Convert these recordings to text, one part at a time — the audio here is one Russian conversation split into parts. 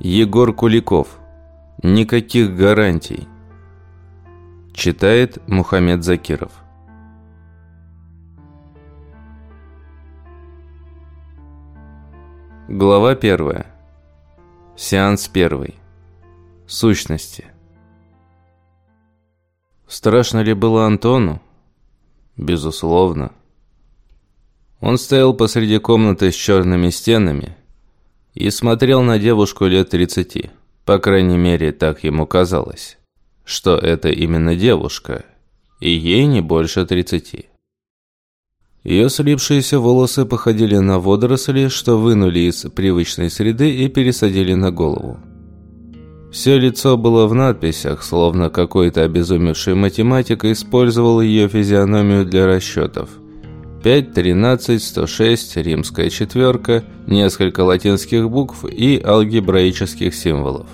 Егор Куликов. Никаких гарантий. Читает Мухаммед Закиров. Глава первая. Сеанс первый. Сущности. Страшно ли было Антону? Безусловно. Он стоял посреди комнаты с черными стенами и смотрел на девушку лет 30. По крайней мере, так ему казалось, что это именно девушка, и ей не больше 30. Ее слипшиеся волосы походили на водоросли, что вынули из привычной среды и пересадили на голову. Все лицо было в надписях, словно какой-то обезумевший математик использовал ее физиономию для расчетов – 5, 13, 106, римская четверка, несколько латинских букв и алгебраических символов.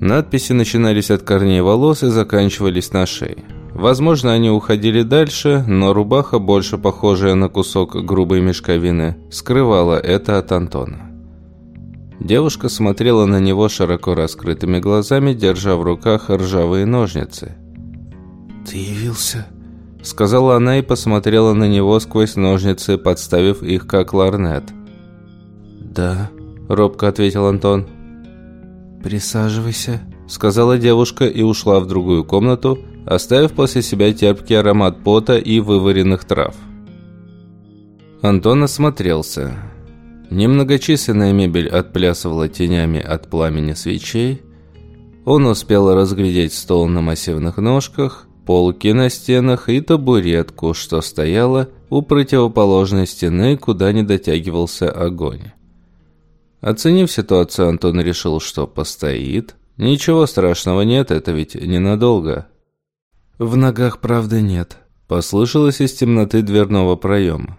Надписи начинались от корней волос и заканчивались на шее. Возможно, они уходили дальше, но рубаха, больше похожая на кусок грубой мешковины, скрывала это от Антона. Девушка смотрела на него широко раскрытыми глазами, держа в руках ржавые ножницы. «Ты явился?» Сказала она и посмотрела на него сквозь ножницы, подставив их как ларнет. «Да», – робко ответил Антон. «Присаживайся», – сказала девушка и ушла в другую комнату, оставив после себя терпкий аромат пота и вываренных трав. Антон осмотрелся. Немногочисленная мебель отплясывала тенями от пламени свечей. Он успел разглядеть стол на массивных ножках – полки на стенах и табуретку, что стояла у противоположной стены, куда не дотягивался огонь. Оценив ситуацию, Антон решил, что постоит. Ничего страшного нет, это ведь ненадолго. «В ногах правды нет», – послышалось из темноты дверного проема.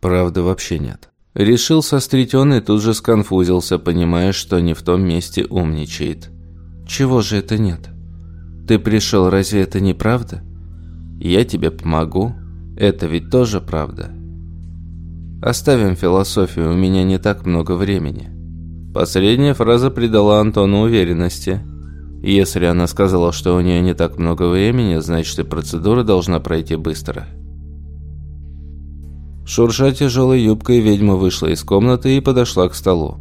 «Правды вообще нет». Решил сострить он и тут же сконфузился, понимая, что не в том месте умничает. «Чего же это нет?» Ты пришел, разве это не правда? Я тебе помогу. Это ведь тоже правда. Оставим философию, у меня не так много времени. Последняя фраза придала Антону уверенности. Если она сказала, что у нее не так много времени, значит и процедура должна пройти быстро. Шурша тяжелой юбкой, ведьма вышла из комнаты и подошла к столу.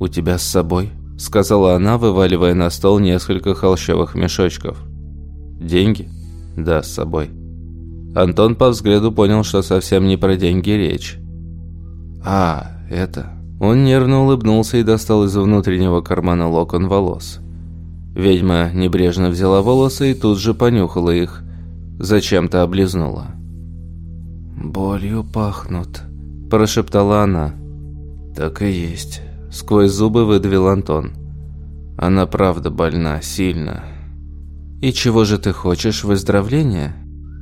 «У тебя с собой?» сказала она, вываливая на стол несколько холщовых мешочков. «Деньги?» «Да, с собой». Антон по взгляду понял, что совсем не про деньги речь. «А, это...» Он нервно улыбнулся и достал из внутреннего кармана локон волос. Ведьма небрежно взяла волосы и тут же понюхала их. Зачем-то облизнула. «Болью пахнут», – прошептала она. «Так и есть». Сквозь зубы выдавил Антон. Она правда больна, сильно. И чего же ты хочешь, выздоровления?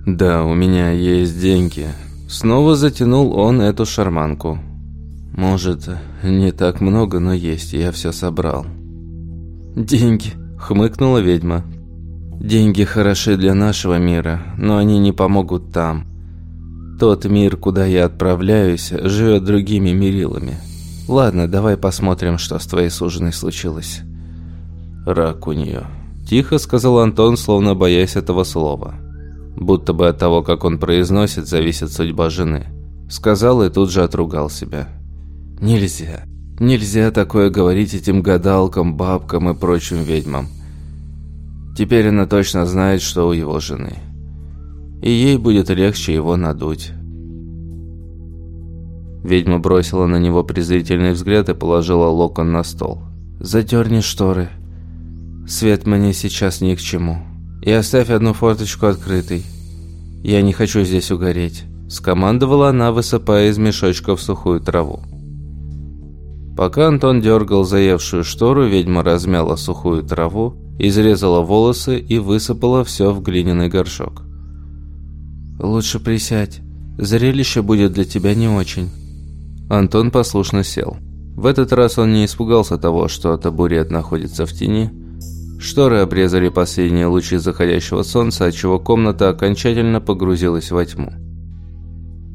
Да, у меня есть деньги. Снова затянул он эту шарманку. Может, не так много, но есть, я все собрал. Деньги, хмыкнула ведьма. Деньги хороши для нашего мира, но они не помогут там. Тот мир, куда я отправляюсь, живет другими мерилами. Ладно, давай посмотрим, что с твоей суженой случилось. Рак у нее. Тихо сказал Антон, словно боясь этого слова. Будто бы от того, как он произносит, зависит судьба жены. Сказал и тут же отругал себя. Нельзя. Нельзя такое говорить этим гадалкам, бабкам и прочим ведьмам. Теперь она точно знает, что у его жены. И ей будет легче его надуть. Ведьма бросила на него презрительный взгляд и положила локон на стол. «Задерни шторы. Свет мне сейчас ни к чему. И оставь одну форточку открытой. Я не хочу здесь угореть», – скомандовала она, высыпая из мешочков сухую траву. Пока Антон дергал заевшую штору, ведьма размяла сухую траву, изрезала волосы и высыпала все в глиняный горшок. «Лучше присядь. Зрелище будет для тебя не очень». Антон послушно сел. В этот раз он не испугался того, что табурет находится в тени. Шторы обрезали последние лучи заходящего солнца, отчего комната окончательно погрузилась во тьму.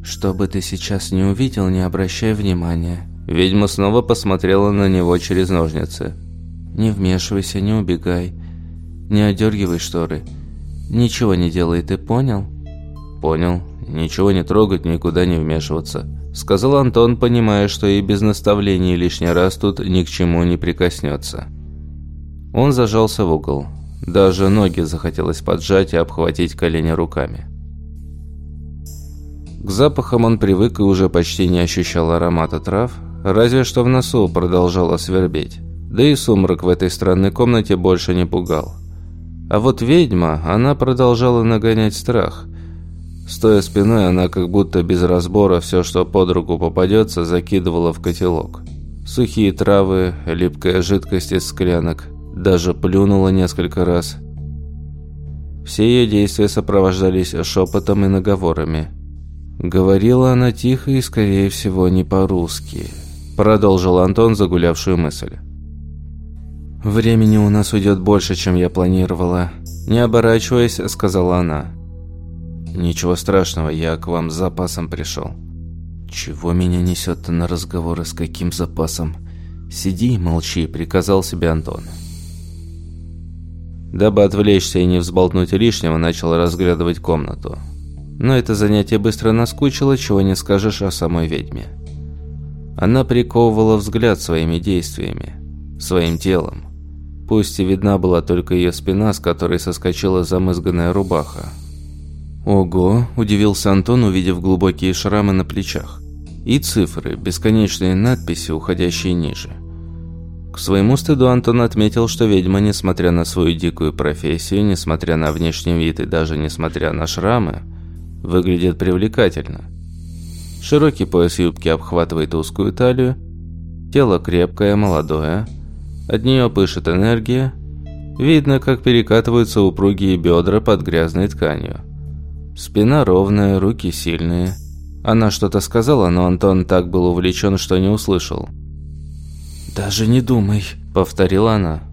«Что бы ты сейчас не увидел, не обращай внимания». Ведьма снова посмотрела на него через ножницы. «Не вмешивайся, не убегай. Не одергивай шторы. Ничего не делай, ты понял?» «Понял. Ничего не трогать, никуда не вмешиваться», – сказал Антон, понимая, что и без наставлений лишний раз тут ни к чему не прикоснется. Он зажался в угол. Даже ноги захотелось поджать и обхватить колени руками. К запахам он привык и уже почти не ощущал аромата трав, разве что в носу продолжало свербеть. Да и сумрак в этой странной комнате больше не пугал. А вот ведьма, она продолжала нагонять страх. Стоя спиной, она как будто без разбора все, что под руку попадется, закидывала в котелок. Сухие травы, липкая жидкость из склянок, даже плюнула несколько раз. Все ее действия сопровождались шепотом и наговорами – Говорила она тихо и, скорее всего, не по-русски. Продолжил Антон загулявшую мысль. «Времени у нас уйдет больше, чем я планировала». Не оборачиваясь, сказала она. «Ничего страшного, я к вам с запасом пришел». «Чего меня несет-то на разговоры с каким запасом?» «Сиди и молчи», — приказал себе Антон. Дабы отвлечься и не взболтнуть лишнего, начал разглядывать комнату. Но это занятие быстро наскучило, чего не скажешь о самой ведьме. Она приковывала взгляд своими действиями, своим телом. Пусть и видна была только ее спина, с которой соскочила замызганная рубаха. «Ого!» – удивился Антон, увидев глубокие шрамы на плечах. И цифры, бесконечные надписи, уходящие ниже. К своему стыду Антон отметил, что ведьма, несмотря на свою дикую профессию, несмотря на внешний вид и даже несмотря на шрамы, выглядит привлекательно. Широкий пояс юбки обхватывает узкую талию, тело крепкое, молодое, от нее пышет энергия, видно, как перекатываются упругие бедра под грязной тканью. Спина ровная, руки сильные. Она что-то сказала, но Антон так был увлечен, что не услышал. «Даже не думай», — повторила она.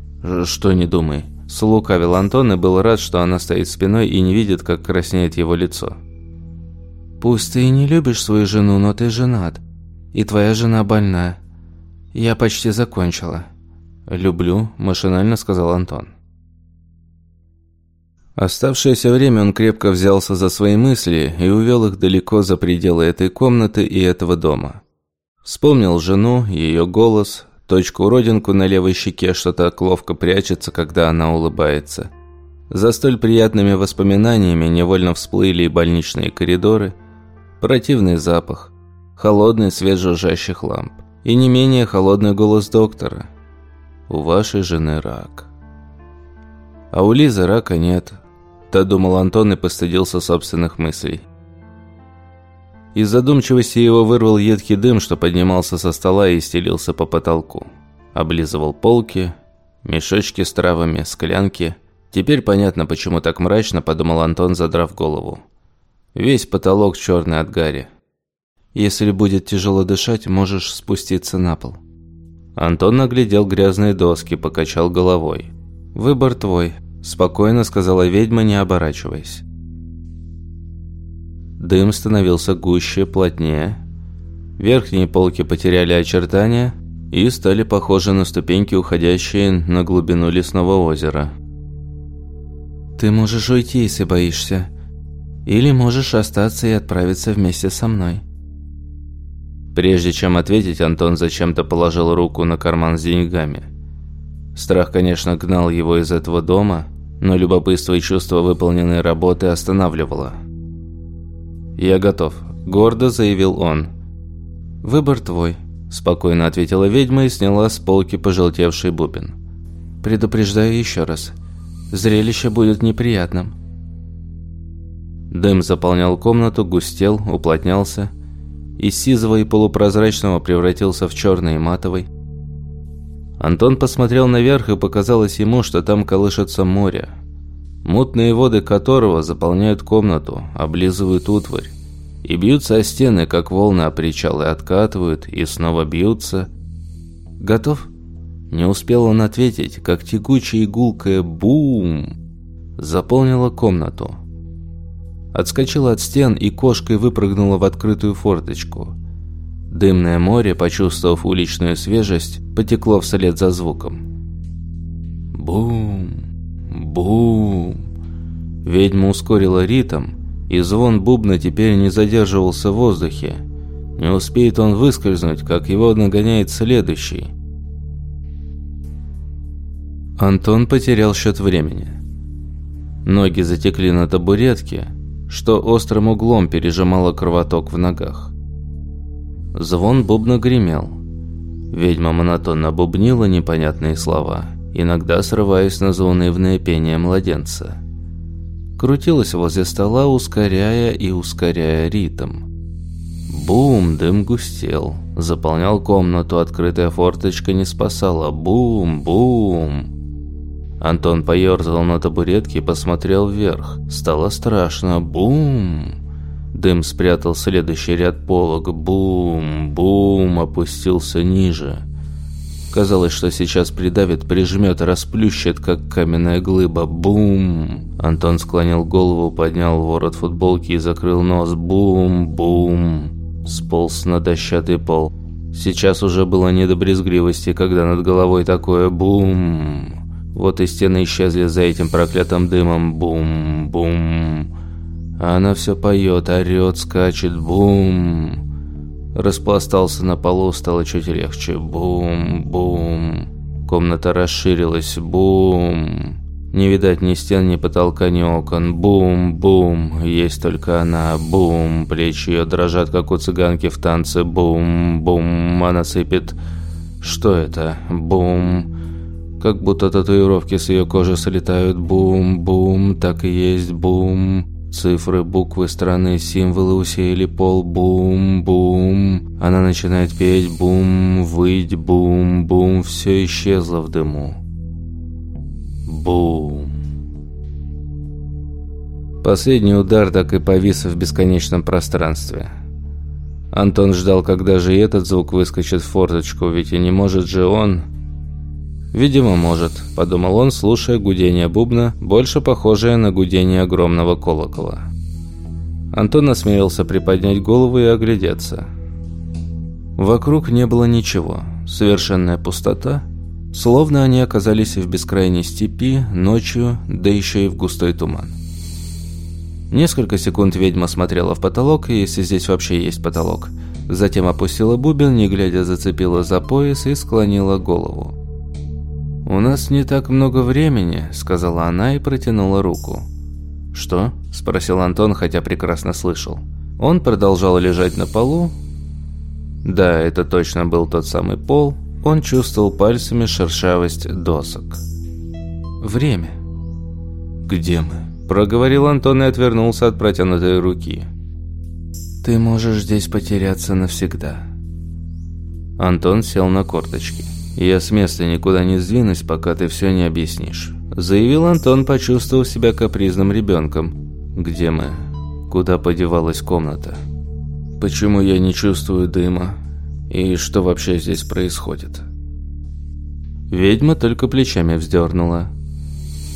«Что не думай?» Слукавил Антон и был рад, что она стоит спиной и не видит, как краснеет его лицо. Пусть ты и не любишь свою жену, но ты женат. И твоя жена больна. Я почти закончила. «Люблю», – машинально сказал Антон. Оставшееся время он крепко взялся за свои мысли и увел их далеко за пределы этой комнаты и этого дома. Вспомнил жену, ее голос, точку-родинку на левой щеке, что так ловко прячется, когда она улыбается. За столь приятными воспоминаниями невольно всплыли и больничные коридоры – противный запах, холодный свет жужжащих ламп и не менее холодный голос доктора. «У вашей жены рак». А у Лизы рака нет, додумал Антон и постыдился собственных мыслей. Из задумчивости его вырвал едкий дым, что поднимался со стола и стелился по потолку. Облизывал полки, мешочки с травами, склянки. Теперь понятно, почему так мрачно, подумал Антон, задрав голову. Весь потолок черный от гари. Если будет тяжело дышать, можешь спуститься на пол. Антон наглядел грязные доски, покачал головой. «Выбор твой», – спокойно сказала ведьма, не оборачиваясь. Дым становился гуще, плотнее. Верхние полки потеряли очертания и стали похожи на ступеньки, уходящие на глубину лесного озера. «Ты можешь уйти, если боишься», или можешь остаться и отправиться вместе со мной». Прежде чем ответить, Антон зачем-то положил руку на карман с деньгами. Страх, конечно, гнал его из этого дома, но любопытство и чувство выполненной работы останавливало. «Я готов», – гордо заявил он. «Выбор твой», – спокойно ответила ведьма и сняла с полки пожелтевший бубен. «Предупреждаю еще раз. Зрелище будет неприятным. Дым заполнял комнату, густел, уплотнялся. Из сизого и полупрозрачного превратился в черный и матовый. Антон посмотрел наверх и показалось ему, что там колышется море. Мутные воды которого заполняют комнату, облизывают утварь. И бьются о стены, как волны о причалы откатывают и снова бьются. «Готов?» Не успел он ответить, как тягучая игулкая «бум» заполнила комнату. Отскочила от стен и кошкой выпрыгнула в открытую форточку. Дымное море, почувствовав уличную свежесть, потекло вслед за звуком. Бум, бум. Ведьма ускорила ритм, и звон бубна теперь не задерживался в воздухе. Не успеет он выскользнуть, как его нагоняет следующий. Антон потерял счет времени. Ноги затекли на табуретке, что острым углом пережимало кровоток в ногах. Звон бубна гремел. Ведьма монотонно бубнила непонятные слова, иногда срываясь на заунывное пение младенца. Крутилась возле стола, ускоряя и ускоряя ритм. Бум, дым густел, заполнял комнату, открытая форточка не спасала. Бум, бум. Антон поерзал на табуретке и посмотрел вверх. Стало страшно. Бум! Дым спрятал следующий ряд полок. Бум! Бум! Опустился ниже. Казалось, что сейчас придавит, прижмет, расплющит, как каменная глыба. Бум! Антон склонил голову, поднял ворот футболки и закрыл нос. Бум! Бум! Сполз на дощатый пол. Сейчас уже было не до брезгливости, когда над головой такое бум. Вот и стены исчезли за этим проклятым дымом. Бум-бум. Она все поет, орет, скачет. Бум. Распластался на полу, стало чуть легче. Бум-бум. Комната расширилась. Бум. Не видать ни стен, ни потолка, ни окон. Бум-бум. Есть только она. Бум. Плечи ее дрожат, как у цыганки в танце. Бум-бум. Она сыпет... Что это? Бум. Как будто татуировки с ее кожи слетают. Бум-бум, так и есть бум. Цифры, буквы, страны, символы усеяли пол. Бум-бум. Она начинает петь. Бум, выть, бум-бум. Все исчезло в дыму. Бум. Последний удар так и повис в бесконечном пространстве. Антон ждал, когда же этот звук выскочит в форточку, ведь и не может же он... «Видимо, может», – подумал он, слушая гудение бубна, больше похожее на гудение огромного колокола. Антон осмелился приподнять голову и оглядеться. Вокруг не было ничего, совершенная пустота, словно они оказались в бескрайней степи, ночью, да еще и в густой туман. Несколько секунд ведьма смотрела в потолок, если здесь вообще есть потолок. Затем опустила бубен, не глядя зацепила за пояс и склонила голову. «У нас не так много времени», – сказала она и протянула руку. «Что?» – спросил Антон, хотя прекрасно слышал. Он продолжал лежать на полу. Да, это точно был тот самый пол. Он чувствовал пальцами шершавость досок. «Время». «Где мы?» – проговорил Антон и отвернулся от протянутой руки. «Ты можешь здесь потеряться навсегда». Антон сел на корточки. «Я с места никуда не сдвинусь, пока ты все не объяснишь», – заявил Антон, почувствовав себя капризным ребенком. «Где мы? Куда подевалась комната? Почему я не чувствую дыма? И что вообще здесь происходит?» Ведьма только плечами вздернула.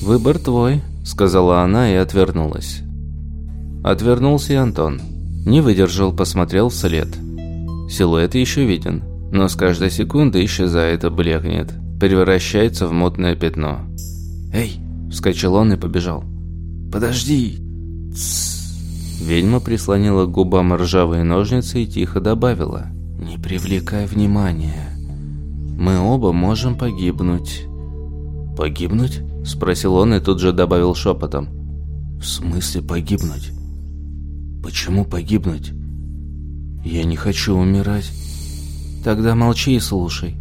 «Выбор твой», – сказала она и отвернулась. Отвернулся и Антон. Не выдержал, посмотрел вслед. Силуэт еще виден – но с каждой секунды исчезает и блекнет, превращается в мутное пятно. «Эй!» – вскочил он и побежал. «Подожди!» Тссс. Ведьма прислонила к губам ржавые ножницы и тихо добавила. «Не привлекай внимания. Мы оба можем погибнуть». «Погибнуть?» – спросил он и тут же добавил шепотом. «В смысле погибнуть? Почему погибнуть? Я не хочу умирать». Тогда молчи и слушай.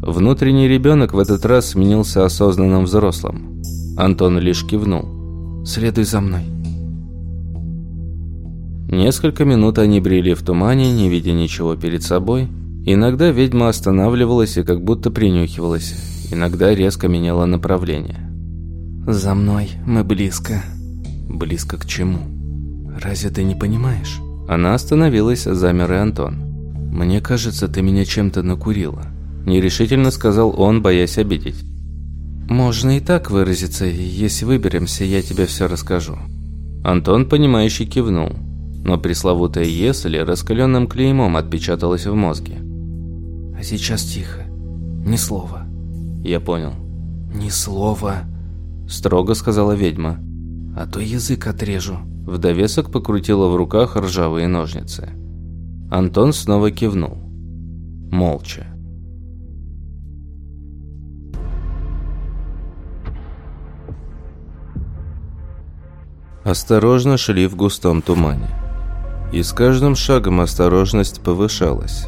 Внутренний ребенок в этот раз сменился осознанным взрослым. Антон лишь кивнул. «Следуй за мной». Несколько минут они брели в тумане, не видя ничего перед собой. Иногда ведьма останавливалась и как будто принюхивалась. Иногда резко меняла направление. «За мной, мы близко». «Близко к чему?» «Разве ты не понимаешь?» Она остановилась, замер и Антон. «Мне кажется, ты меня чем-то накурила». – нерешительно сказал он, боясь обидеть. «Можно и так выразиться. Если выберемся, я тебе все расскажу». Антон, понимающе кивнул, но пресловутое «если» раскаленным клеймом отпечаталось в мозге. «А сейчас тихо. Ни слова». «Я понял». «Ни слова», – строго сказала ведьма. «А то язык отрежу». В довесок покрутила в руках ржавые ножницы. Антон снова кивнул. Молча. Осторожно шли в густом тумане. И с каждым шагом осторожность повышалась.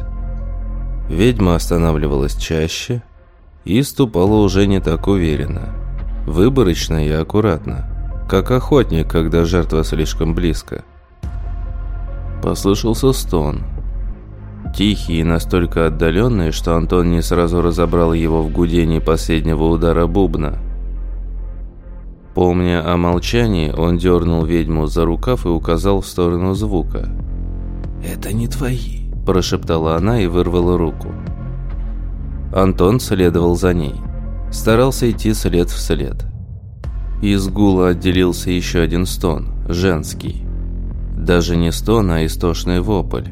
Ведьма останавливалась чаще и ступала уже не так уверенно. Выборочно и аккуратно, как охотник, когда жертва слишком близко. Послышался стон. Тихий и настолько отдаленный, что Антон не сразу разобрал его в гудении последнего удара бубна – Помня о молчании, он дернул ведьму за рукав и указал в сторону звука. «Это не твои», – прошептала она и вырвала руку. Антон следовал за ней. Старался идти след в след. Из гула отделился еще один стон, женский. Даже не стон, а истошный вопль.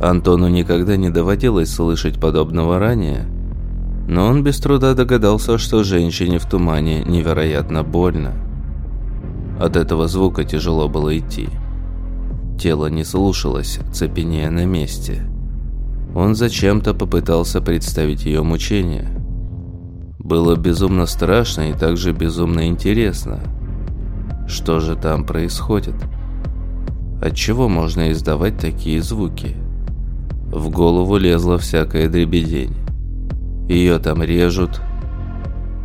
Антону никогда не доводилось слышать подобного ранее – но он без труда догадался, что женщине в тумане невероятно больно. От этого звука тяжело было идти. Тело не слушалось, цепенея на месте. Он зачем-то попытался представить ее мучение. Было безумно страшно и также безумно интересно. Что же там происходит? Отчего можно издавать такие звуки? В голову лезла всякая дребедень. Ее там режут,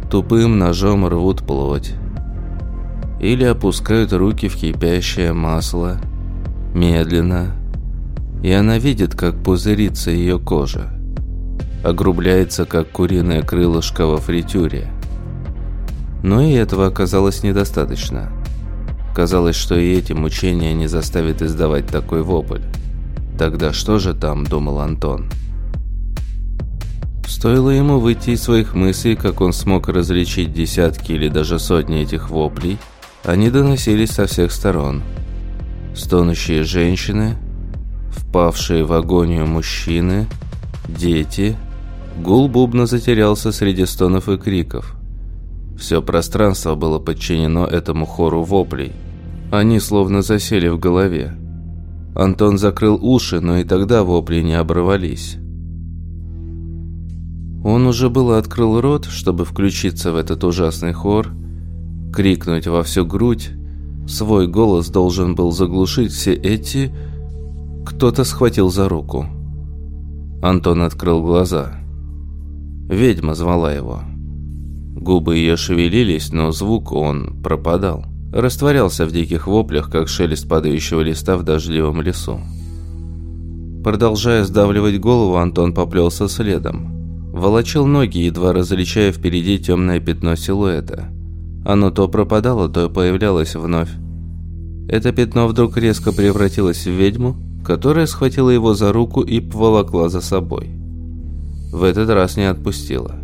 тупым ножом рвут плоть. Или опускают руки в кипящее масло, медленно, и она видит, как пузырится ее кожа. Огрубляется, как куриное крылышко во фритюре. Но и этого оказалось недостаточно. Казалось, что и эти мучения не заставят издавать такой вопль. Тогда что же там, думал Антон? Стоило ему выйти из своих мыслей, как он смог различить десятки или даже сотни этих воплей, они доносились со всех сторон. Стонущие женщины, впавшие в агонию мужчины, дети. Гул бубна затерялся среди стонов и криков. Все пространство было подчинено этому хору воплей. Они словно засели в голове. Антон закрыл уши, но и тогда вопли не оборвались. Он уже было открыл рот, чтобы включиться в этот ужасный хор, крикнуть во всю грудь. Свой голос должен был заглушить все эти... Кто-то схватил за руку. Антон открыл глаза. Ведьма звала его. Губы ее шевелились, но звук он пропадал. Растворялся в диких воплях, как шелест падающего листа в дождливом лесу. Продолжая сдавливать голову, Антон поплелся следом. Волочил ноги, едва различая впереди темное пятно силуэта. Оно то пропадало, то появлялось вновь. Это пятно вдруг резко превратилось в ведьму, которая схватила его за руку и поволокла за собой. В этот раз не отпустила.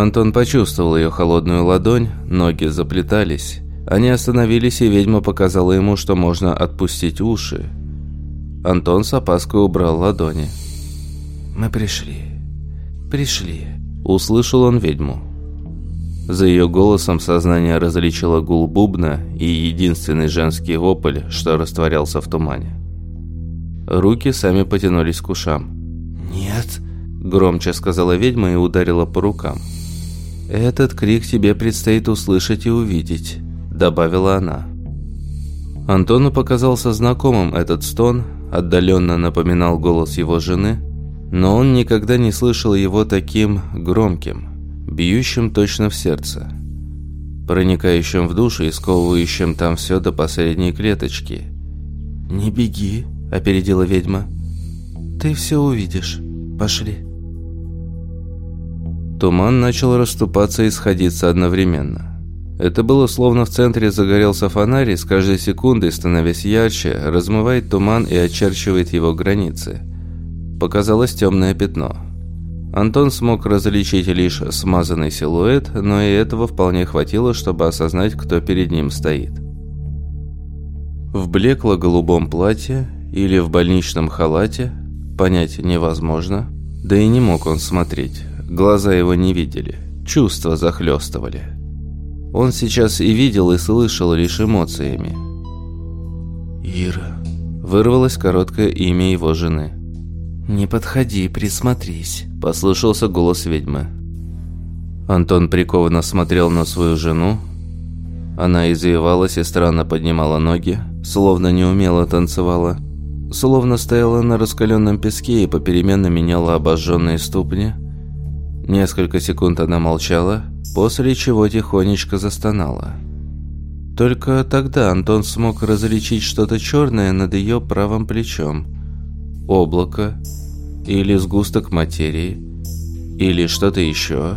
Антон почувствовал ее холодную ладонь, ноги заплетались. Они остановились, и ведьма показала ему, что можно отпустить уши. Антон с опаской убрал ладони. «Мы пришли», «Пришли», – услышал он ведьму. За ее голосом сознание различило гул бубна и единственный женский вопль, что растворялся в тумане. Руки сами потянулись к ушам. «Нет», – громче сказала ведьма и ударила по рукам. «Этот крик тебе предстоит услышать и увидеть», – добавила она. Антону показался знакомым этот стон, отдаленно напоминал голос его жены – но он никогда не слышал его таким громким, бьющим точно в сердце, проникающим в душу и сковывающим там все до последней клеточки. «Не беги», — опередила ведьма. «Ты все увидишь. Пошли». Туман начал расступаться и сходиться одновременно. Это было словно в центре загорелся фонарь, и с каждой секундой, становясь ярче, размывает туман и очерчивает его границы – показалось темное пятно. Антон смог различить лишь смазанный силуэт, но и этого вполне хватило, чтобы осознать, кто перед ним стоит. В блекло-голубом платье или в больничном халате понять невозможно, да и не мог он смотреть. Глаза его не видели, чувства захлестывали. Он сейчас и видел, и слышал лишь эмоциями. «Ира», – вырвалось короткое имя его жены. «Не подходи, присмотрись», – послышался голос ведьмы. Антон прикованно смотрел на свою жену. Она извивалась и странно поднимала ноги, словно неумело танцевала, словно стояла на раскаленном песке и попеременно меняла обожженные ступни. Несколько секунд она молчала, после чего тихонечко застонала. Только тогда Антон смог различить что-то черное над ее правым плечом. Облако или сгусток материи, или что-то еще.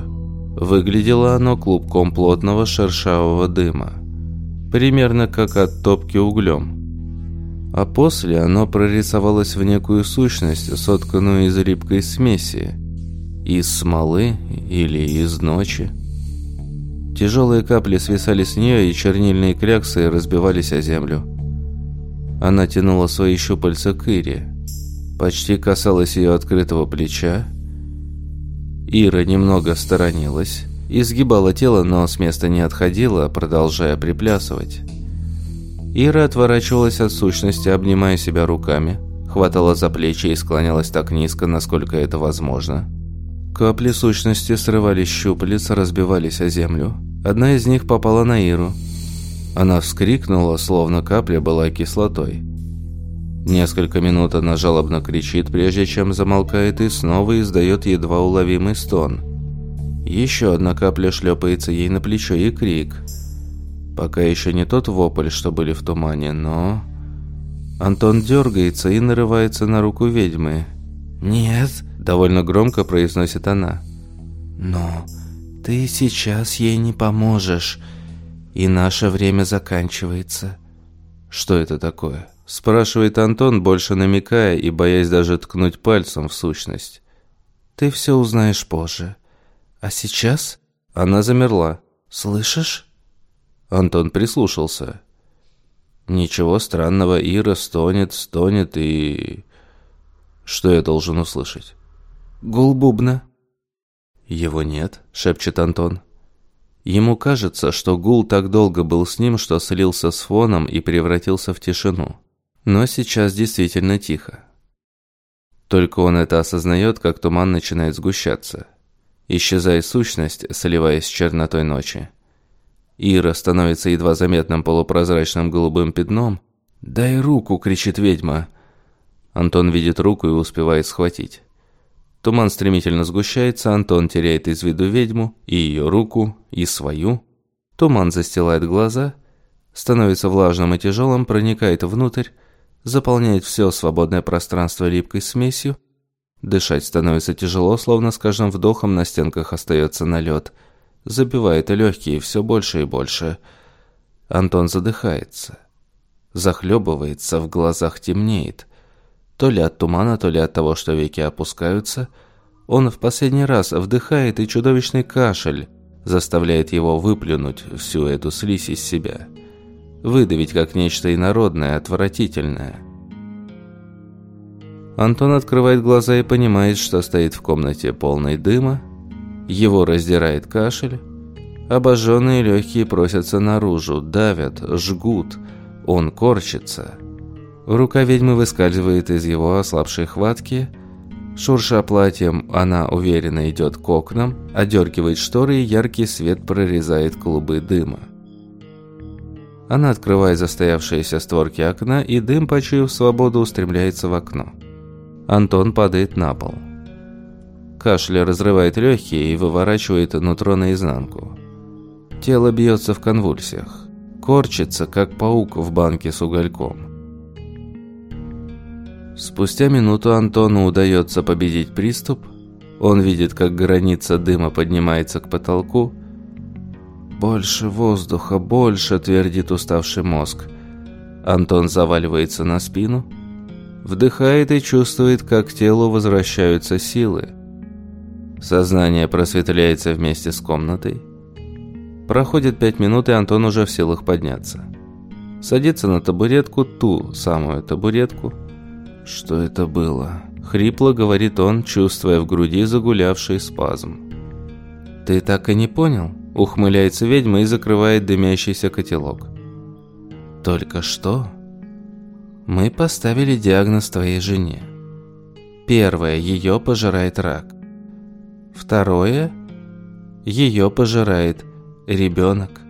Выглядело оно клубком плотного шершавого дыма, примерно как от топки углем. А после оно прорисовалось в некую сущность, сотканную из липкой смеси, из смолы или из ночи. Тяжелые капли свисали с нее, и чернильные кляксы разбивались о землю. Она тянула свои щупальца к Ире. Почти касалась ее открытого плеча. Ира немного сторонилась. Изгибала тело, но с места не отходила, продолжая приплясывать. Ира отворачивалась от сущности, обнимая себя руками, хватала за плечи и склонялась так низко, насколько это возможно. Капли сущности срывались щупалец, разбивались о землю. Одна из них попала на Иру. Она вскрикнула, словно капля была кислотой. Несколько минут она жалобно кричит, прежде чем замолкает и снова издает едва уловимый стон. Еще одна капля шлепается ей на плечо и крик. Пока еще не тот вопль, что были в тумане, но... Антон дергается и нарывается на руку ведьмы. «Нет», – довольно громко произносит она. «Но ты сейчас ей не поможешь, и наше время заканчивается». «Что это такое?» – спрашивает Антон, больше намекая и боясь даже ткнуть пальцем в сущность. «Ты все узнаешь позже. А сейчас?» Она замерла. «Слышишь?» Антон прислушался. Ничего странного, Ира стонет, стонет и... Что я должен услышать? «Гул бубна», «Его нет», — шепчет Антон. Ему кажется, что гул так долго был с ним, что слился с фоном и превратился в тишину. Но сейчас действительно тихо. Только он это осознает, как туман начинает сгущаться. Исчезает сущность, сливаясь с чернотой ночи. Ира становится едва заметным полупрозрачным голубым пятном. «Дай руку!» – кричит ведьма. Антон видит руку и успевает схватить. Туман стремительно сгущается, Антон теряет из виду ведьму, и ее руку, и свою. Туман застилает глаза, становится влажным и тяжелым, проникает внутрь, заполняет все свободное пространство липкой смесью. Дышать становится тяжело, словно с каждым вдохом на стенках остается налет. Забивает легкие все больше и больше. Антон задыхается. Захлебывается, в глазах темнеет. То ли от тумана, то ли от того, что веки опускаются. Он в последний раз вдыхает, и чудовищный кашель заставляет его выплюнуть всю эту слизь из себя. Выдавить как нечто инородное, отвратительное. Антон открывает глаза и понимает, что стоит в комнате полной дыма. Его раздирает кашель. Обожженные легкие просятся наружу, давят, жгут. Он корчится. Рука ведьмы выскальзывает из его ослабшей хватки. Шурша платьем, она уверенно идет к окнам, одергивает шторы и яркий свет прорезает клубы дыма. Она открывает застоявшиеся створки окна, и дым, почуяв свободу, устремляется в окно. Антон падает на пол. Кашель разрывает легкие и выворачивает нутро наизнанку. Тело бьется в конвульсиях. Корчится, как паук в банке с угольком. Спустя минуту Антону удается победить приступ. Он видит, как граница дыма поднимается к потолку. «Больше воздуха, больше!» – твердит уставший мозг. Антон заваливается на спину, вдыхает и чувствует, как к телу возвращаются силы. Сознание просветляется вместе с комнатой. Проходит пять минут, и Антон уже в силах подняться. Садится на табуретку, ту самую табуретку. Что это было? Хрипло говорит он, чувствуя в груди загулявший спазм. «Ты так и не понял?» Ухмыляется ведьма и закрывает дымящийся котелок. «Только что мы поставили диагноз твоей жене. Первое, ее пожирает рак. Второе, ее пожирает ребенок.